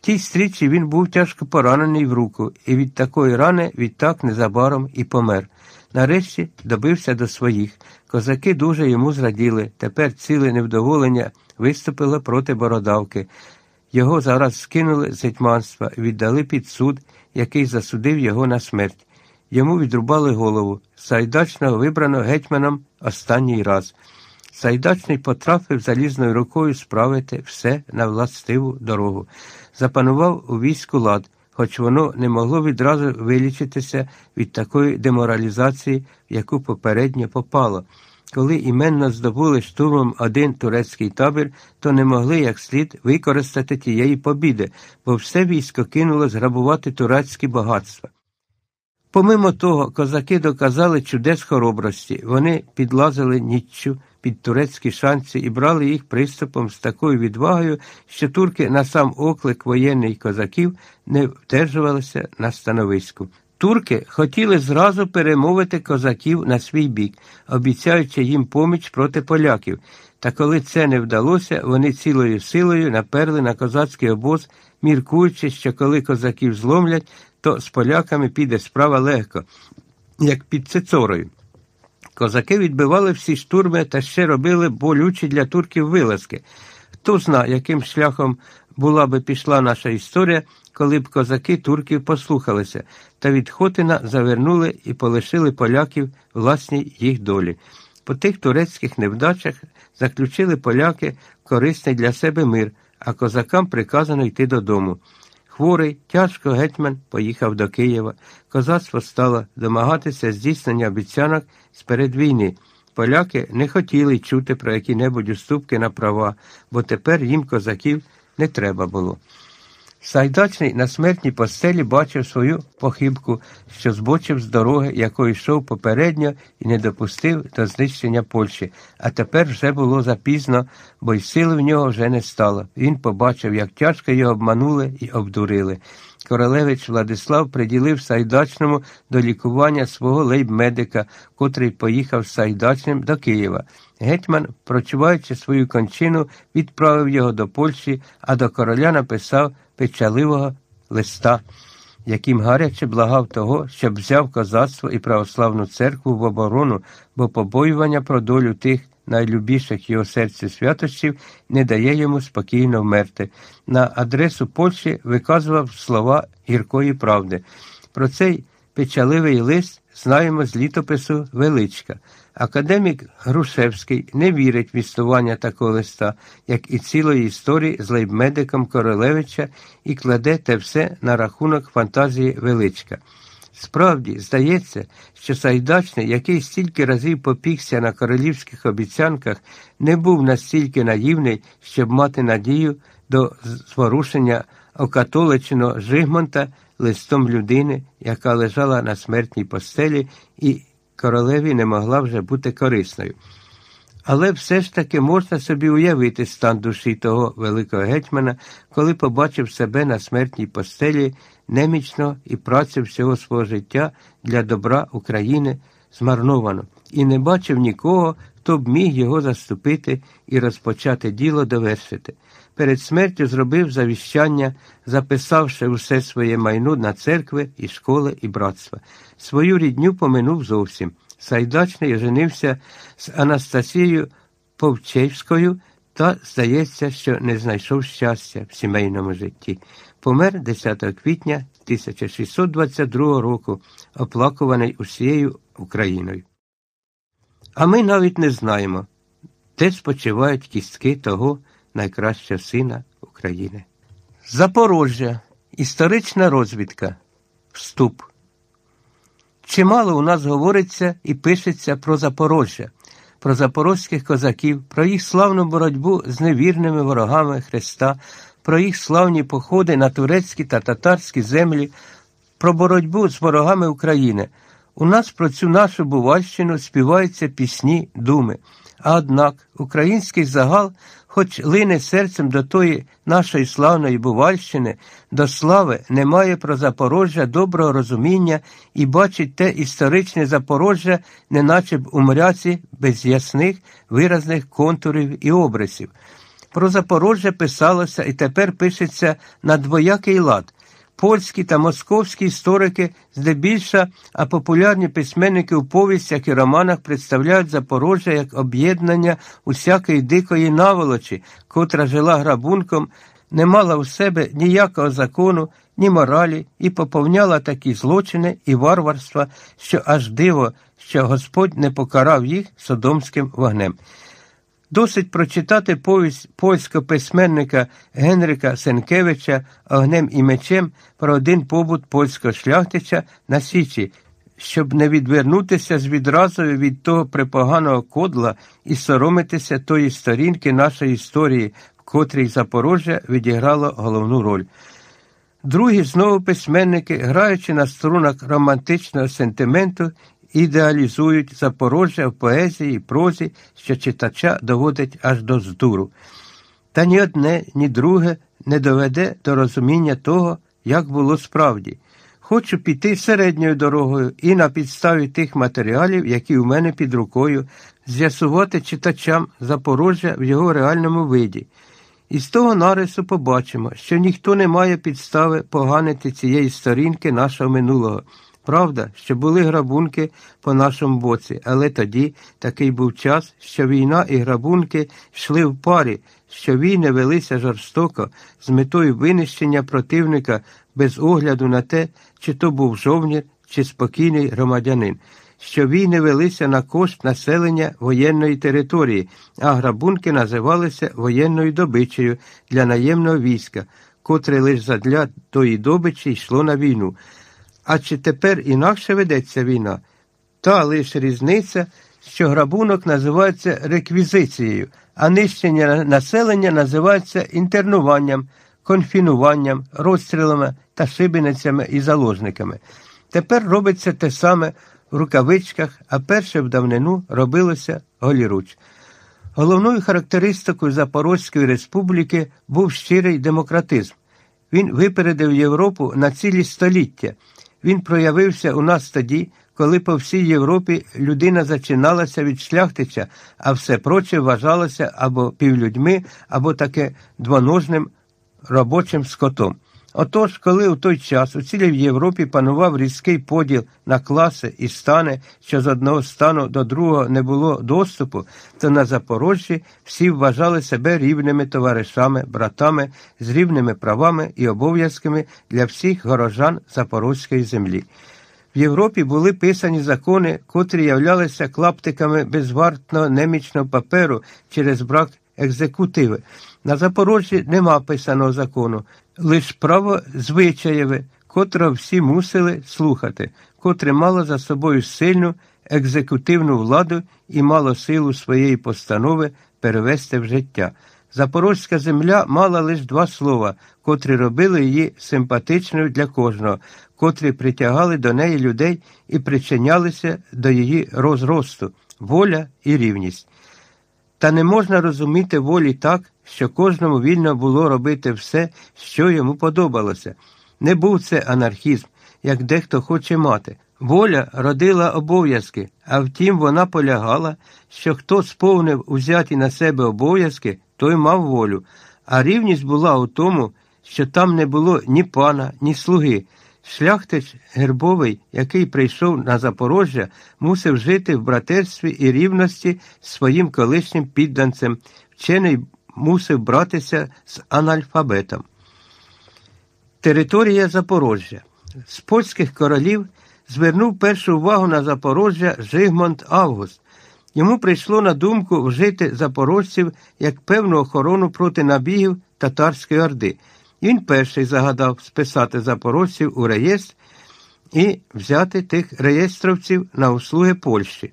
Тій стрічі він був тяжко поранений в руку, і від такої рани відтак незабаром і помер. Нарешті добився до своїх. Козаки дуже йому зраділи. Тепер ціле невдоволення виступило проти бородавки. Його зараз скинули з гетьманства віддали під суд, який засудив його на смерть. Йому відрубали голову. Сайдачного вибрано гетьманом останній раз. Сайдачний потрапив залізною рукою справити все на властиву дорогу. Запанував у війську лад, хоч воно не могло відразу вилічитися від такої деморалізації, в яку попередньо попало. Коли іменно здобули штурмом один турецький табір, то не могли як слід використати тієї побіди, бо все військо кинуло зграбувати турецькі багатства. Помимо того, козаки доказали чудес хоробрості, вони підлазили ніччю під турецькі шанці і брали їх приступом з такою відвагою, що турки на сам оклик воєнних козаків не вдержувалися на становиську. Турки хотіли зразу перемовити козаків на свій бік, обіцяючи їм поміч проти поляків. Та коли це не вдалося, вони цілою силою наперли на козацький обоз, міркуючи, що коли козаків зломлять, то з поляками піде справа легко, як під Цицорою. Козаки відбивали всі штурми та ще робили болючі для турків вилазки. Хто зна, яким шляхом була би пішла наша історія, коли б козаки турків послухалися, та від Хотина завернули і полишили поляків власній їх долі. По тих турецьких невдачах заключили поляки корисний для себе мир, а козакам приказано йти додому. Хворий, тяжко гетьман поїхав до Києва. Козацтво стало домагатися здійснення обіцянок з передвійни. Поляки не хотіли чути про які-небудь уступки на права, бо тепер їм козаків не треба було. Сайдачний на смертній постелі бачив свою похибку, що збочив з дороги, якою йшов попередньо і не допустив до знищення Польщі, а тепер вже було запізно, бо й сили в нього вже не стало. Він побачив, як тяжко його обманули і обдурили. Королевич Владислав приділив Сайдачному до лікування свого лейб-медика, котрий поїхав з Сайдачним до Києва. Гетьман, прочуваючи свою кончину, відправив його до Польщі, а до короля написав печаливого листа, яким гаряче благав того, щоб взяв козацтво і православну церкву в оборону, бо побоювання про долю тих найлюбіших його серцю святощів не дає йому спокійно вмерти. На адресу Польщі виказував слова гіркої правди. Про цей печаливий лист знаємо з літопису Величка. Академік Грушевський не вірить в існування такого листа, як і цілої історії з лейбмедиком Королевича, і кладе те все на рахунок фантазії Величка. Справді, здається, що Сайдачний, який стільки разів попікся на королівських обіцянках, не був настільки наївний, щоб мати надію до зворушення окатоличеного Жигмонта листом людини, яка лежала на смертній постелі і королеві не могла вже бути корисною. Але все ж таки можна собі уявити стан душі того великого гетьмана, коли побачив себе на смертній постелі немічно і працю всього свого життя для добра України змарновано, і не бачив нікого, хто б міг його заступити і розпочати діло довершити. Перед смертю зробив завіщання, записавши усе своє майно на церкви і школи і братства. Свою рідню поминув зовсім. Сайдачний оженився з Анастасією Повчевською та, здається, що не знайшов щастя в сімейному житті. Помер 10 квітня 1622 року, оплакуваний усією Україною. А ми навіть не знаємо, де спочивають кістки того найкращого сина України. Запорожжя. Історична розвідка. Вступ. Чимало у нас говориться і пишеться про Запорожжя, про запорозьких козаків, про їх славну боротьбу з невірними ворогами Христа, про їх славні походи на турецькі та татарські землі, про боротьбу з ворогами України. У нас про цю нашу Бувальщину співаються пісні, думи. А однак український загал, хоч лине серцем до тої нашої славної Бувальщини, до слави не має про Запорожжя доброго розуміння і бачить те історичне Запорожжя, неначе б у мряці без ясних виразних контурів і обрисів. Про Запорожжя писалося і тепер пишеться на двоякий лад. Польські та московські історики, здебільша, а популярні письменники у повістях і романах представляють Запорожжя як об'єднання усякої дикої наволочі, котра жила грабунком, не мала у себе ніякого закону, ні моралі і поповняла такі злочини і варварства, що аж диво, що Господь не покарав їх содомським вогнем. Досить прочитати повість польського письменника Генрика Сенкевича Огнем і мечем про один побут польського шляхтича на Січі, щоб не відвернутися з відразою від того припоганого кодла і соромитися тої сторінки нашої історії, в котрій Запорожжя відіграло головну роль. Другі знову письменники, граючи на струнах романтичного сентименту ідеалізують Запорожжя в поезії і прозі, що читача доводить аж до здуру. Та ні одне, ні друге не доведе до розуміння того, як було справді. Хочу піти середньою дорогою і на підставі тих матеріалів, які у мене під рукою, з'ясувати читачам Запорожжя в його реальному виді. І з того нарису побачимо, що ніхто не має підстави поганити цієї сторінки нашого минулого. Правда, що були грабунки по нашому боці, але тоді такий був час, що війна і грабунки йшли в парі, що війни велися жорстоко з метою винищення противника без огляду на те, чи то був жовнір, чи спокійний громадянин, що війни велися на кошт населення воєнної території, а грабунки називалися воєнною добичею для наємного війська, котре лише задля тої добичі йшло на війну. А чи тепер інакше ведеться війна? Та лише різниця, що грабунок називається реквізицією, а нищення населення називається інтернуванням, конфінуванням, розстрілами та шибеницями і заложниками. Тепер робиться те саме в рукавичках, а перше в давнину робилося голіруч. Головною характеристикою Запорозької республіки був щирий демократизм. Він випередив Європу на цілі століття. Він проявився у нас тоді, коли по всій Європі людина зачиналася від шляхтича, а все проче вважалося або півлюдьми, або таке двоножним робочим скотом. Отож, коли у той час у цілій Європі панував різкий поділ на класи і стани, що з одного стану до другого не було доступу, то на Запорожжі всі вважали себе рівними товаришами, братами з рівними правами і обов'язками для всіх горожан Запорозької землі. В Європі були писані закони, котрі являлися клаптиками безвартного немічного паперу через брак екзекутиви. На Запорожжі нема писаного закону, лише право звичаєве, котрого всі мусили слухати, котре мало за собою сильну екзекутивну владу і мало силу своєї постанови перевести в життя. Запорозька земля мала лише два слова, котрі робили її симпатичною для кожного, котрі притягали до неї людей і причинялися до її розросту, воля і рівність. Та не можна розуміти волі так, що кожному вільно було робити все, що йому подобалося. Не був це анархізм, як дехто хоче мати. Воля родила обов'язки, а втім, вона полягала, що хто сповнив узяті на себе обов'язки, той мав волю, а рівність була у тому, що там не було ні пана, ні слуги. Шляхтич Гербовий, який прийшов на Запорожжя, мусив жити в братерстві і рівності з своїм колишнім підданцем, вчений мусив братися з анальфабетом. Територія Запорожжя. З польських королів звернув першу увагу на Запорожжя Жигмонт Август. Йому прийшло на думку вжити запорожців як певну охорону проти набігів татарської орди. Він перший загадав списати запорожців у реєстр і взяти тих реєстровців на услуги Польщі.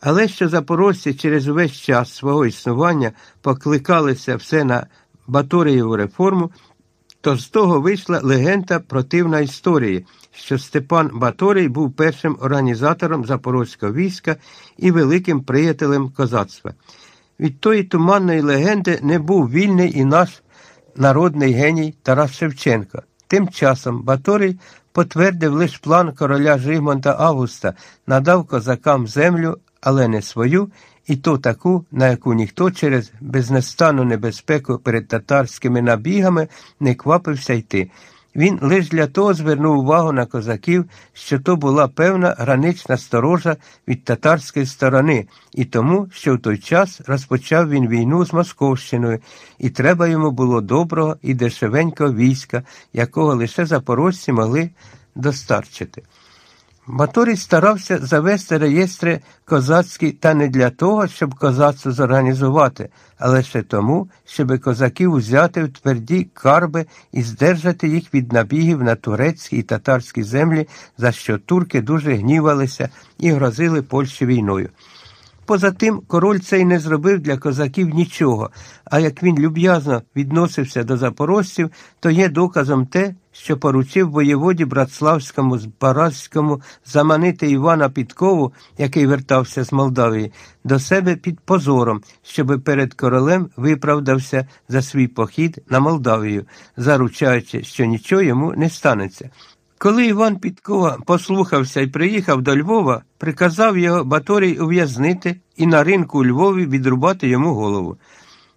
Але що запорожці через увесь час свого існування покликалися все на Баторієву реформу, то з того вийшла легенда противна історії, що Степан Баторій був першим організатором запорозького війська і великим приятелем козацтва. Від тої туманної легенди не був вільний і наш народний геній Тарас Шевченко. Тим часом Баторій потвердив лише план короля Жигмонта Августа, надав козакам землю, але не свою, і то таку, на яку ніхто через безнестану небезпеку перед татарськими набігами не квапився йти. Він лише для того звернув увагу на козаків, що то була певна гранична сторожа від татарської сторони, і тому, що в той час розпочав він війну з Московщиною, і треба йому було доброго і дешевенького війська, якого лише запорожці могли достарчити. Баторій старався завести реєстри козацькі та не для того, щоб козацтво зорганізувати, а лише тому, щоб козаків узяти в тверді карби і здержати їх від набігів на турецькі і татарські землі, за що турки дуже гнівалися і грозили Польщі війною. Поза тим, король цей не зробив для козаків нічого, а як він люб'язно відносився до запорожців, то є доказом те, що поручив воєводі Братславському Збаразькому заманити Івана Підкову, який вертався з Молдавії, до себе під позором, щоби перед королем виправдався за свій похід на Молдавію, заручаючи, що нічого йому не станеться. Коли Іван Підкова послухався і приїхав до Львова, приказав його Баторій ув'язнити і на ринку у Львові відрубати йому голову.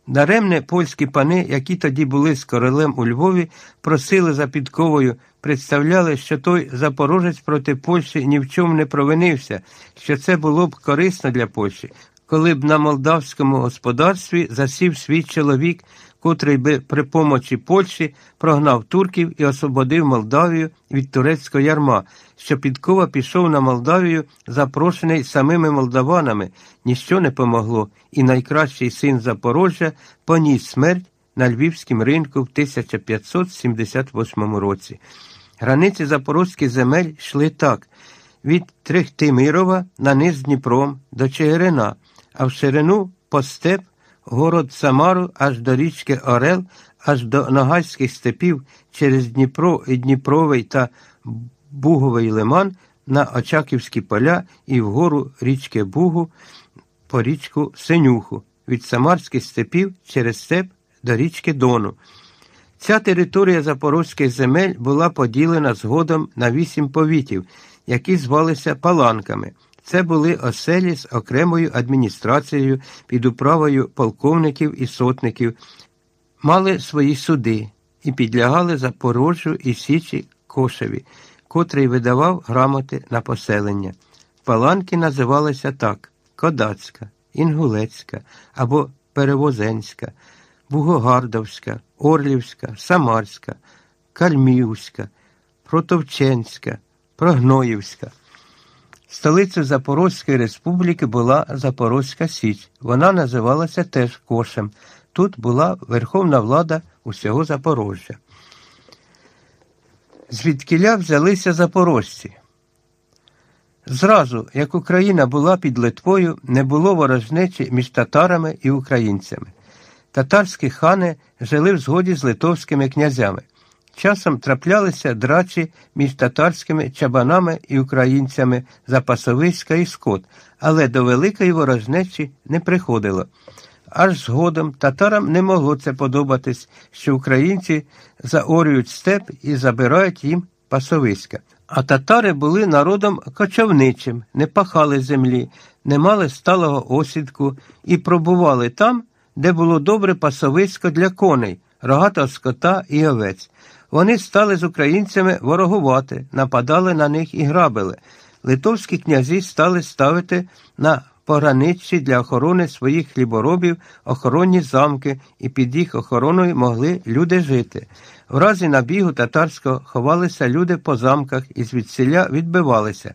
Даремне польські пани, які тоді були з королем у Львові, просили за підковою, представляли, що той запорожець проти Польщі ні в чому не провинився, що це було б корисно для Польщі, коли б на молдавському господарстві засів свій чоловік, котрий би при помочі Польщі прогнав турків і освободив Молдавію від турецького ярма, що підкова пішов на Молдавію, запрошений самими молдаванами, ніщо не помогло, і найкращий син Запорожжя поніс смерть на львівському ринку в 1578 році. Границі запорозьких земель йшли так. від Трехтимирова на низ Дніпром до Чигирина, а в ширину по степ, город Самару аж до річки Орел, аж до Ногайських степів через Дніпро Дніпровий та Буговий лиман на Очаківські поля і вгору річки Бугу по річку Синюху, від Самарських степів через степ до річки Дону. Ця територія запорозьких земель була поділена згодом на вісім повітів, які звалися паланками. Це були оселі з окремою адміністрацією під управою полковників і сотників, мали свої суди і підлягали Запорожжю і Січі Кошеві, котрий видавав грамоти на поселення. Паланки називалися так Кодацька, Інгулецька або Перевозенська, Бугогардовська, Орлівська, Самарська, Кальмівська, Протовченська, Прогноївська. Столицею Запорозької республіки була Запорозька Січ. Вона називалася теж Кошем. Тут була верховна влада усього Запорожжя. Звідкіля взялися запорожці. Зразу, як Україна була під Литвою, не було ворожнечі між татарами і українцями. Татарські хани жили в згоді з литовськими князями. Часом траплялися драчі між татарськими чабанами і українцями за пасовиська і скот, але до великої ворожнечі не приходило. Аж згодом татарам не могло це подобатись, що українці заорюють степ і забирають їм пасовиська. А татари були народом кочовничим, не пахали землі, не мали сталого осідку і пробували там, де було добре пасовисько для коней, рогатого скота і овець. Вони стали з українцями ворогувати, нападали на них і грабили. Литовські князі стали ставити на пограниччі для охорони своїх хліборобів охоронні замки, і під їх охороною могли люди жити. В разі набігу татарського ховалися люди по замках і звідсіля відбивалися.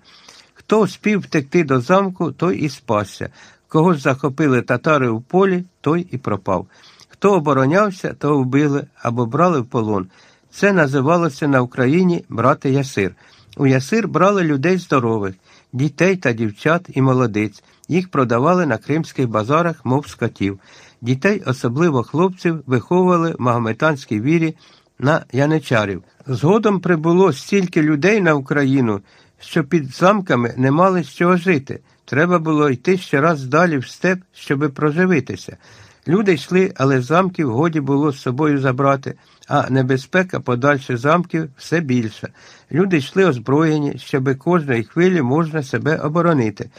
Хто спів втекти до замку, той і спасся. Кого захопили татари у полі, той і пропав. Хто оборонявся, то вбили або брали в полон. Це називалося на Україні брати ясир. У ясир брали людей здорових, дітей та дівчат і молодиць. Їх продавали на кримських базарах, мов скотів. Дітей, особливо хлопців, виховували в магометанській вірі на яничарів. Згодом прибуло стільки людей на Україну, що під замками не мали з чого жити. Треба було йти ще раз далі в степ, щоби проживитися. Люди йшли, але замків годі було з собою забрати, а небезпека подальше замків все більша. Люди йшли озброєні, щоби кожної хвилі можна себе оборонити.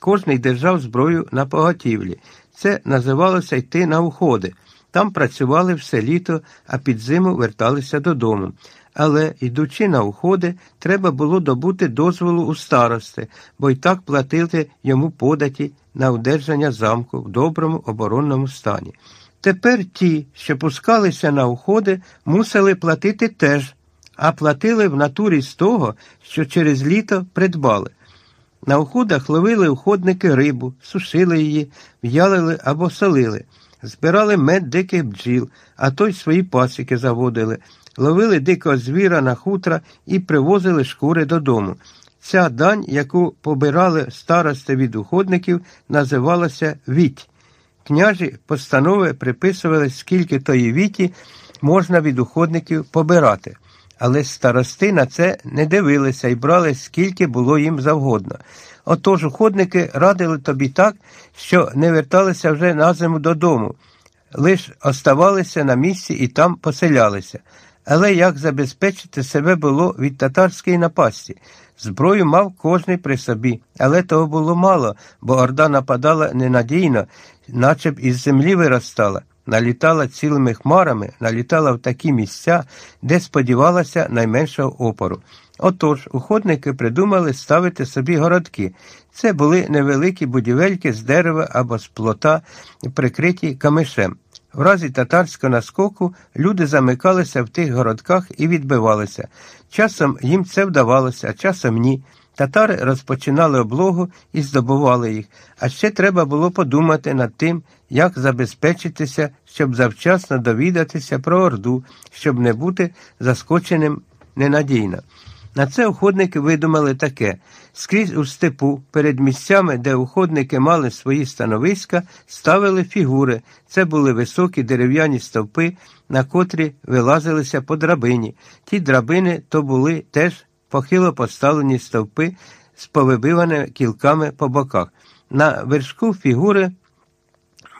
Кожний держав зброю на поготівлі. Це називалося йти на уходи. Там працювали все літо, а під зиму верталися додому. Але, йдучи на уходи, треба було добути дозволу у старости, бо й так платили йому податі на удержання замку в доброму оборонному стані. Тепер ті, що пускалися на уходи, мусили платити теж, а платили в натурі з того, що через літо придбали. На уходах ловили уходники рибу, сушили її, в'ялили або солили, збирали мед диких бджіл, а то й свої пасіки заводили, ловили дикого звіра на хутра і привозили шкури додому. Ця дань, яку побирали старости від уходників, називалася віть. Княжі постанови приписували, скільки тої віті можна від уходників побирати. Але старости на це не дивилися і брали, скільки було їм завгодно. Отож уходники радили тобі так, що не верталися вже на зиму додому, лиш оставалися на місці і там поселялися. Але як забезпечити себе було від татарської напасті? Зброю мав кожний при собі, але того було мало, бо орда нападала ненадійно, наче б із землі виростала, налітала цілими хмарами, налітала в такі місця, де сподівалася найменшого опору. Отож, уходники придумали ставити собі городки. Це були невеликі будівельки з дерева або з плота, прикриті камишем. В разі татарського наскоку люди замикалися в тих городках і відбивалися. Часом їм це вдавалося, а часом ні. Татари розпочинали облогу і здобували їх, а ще треба було подумати над тим, як забезпечитися, щоб завчасно довідатися про Орду, щоб не бути заскоченим ненадійно. На це уходники видумали таке: скрізь у степу, перед місцями, де уходники мали свої становиська, ставили фігури. Це були високі дерев'яні стовпи, на котрі вилазилися по драбині. Ті драбини то були теж похило поставлені стовпи з повибиваними кілками по боках. На вершку фігури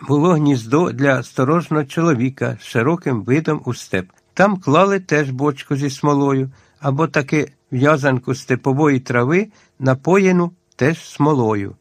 було гніздо для сторожного чоловіка з широким видом у степ. Там клали теж бочку зі смолою або таки в'язанку степової трави, напоєну теж смолою.